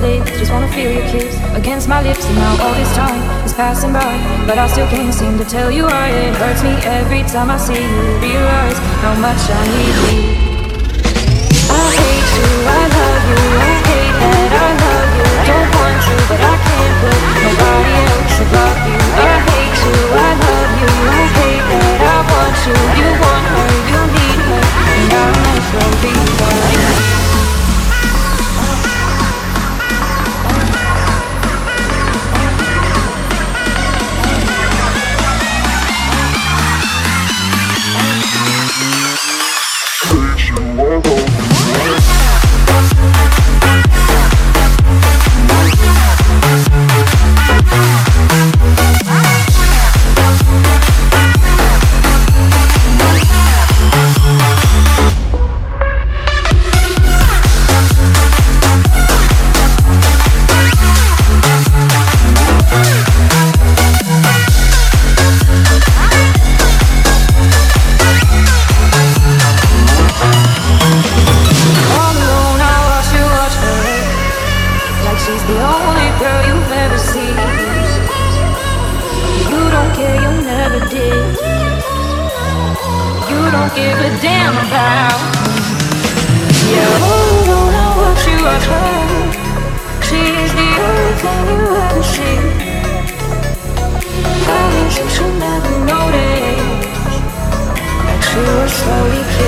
just wanna feel your kiss against my lips. And now all this time is passing by, but I still can't seem to tell you why. It hurts me every time I see you. Realize how much I need you. I hate you, I love you. I Don't give a damn about. Yeah, You don't know what you are told. She's the only thing you ever see. I need you to never notice that you were slowly killing.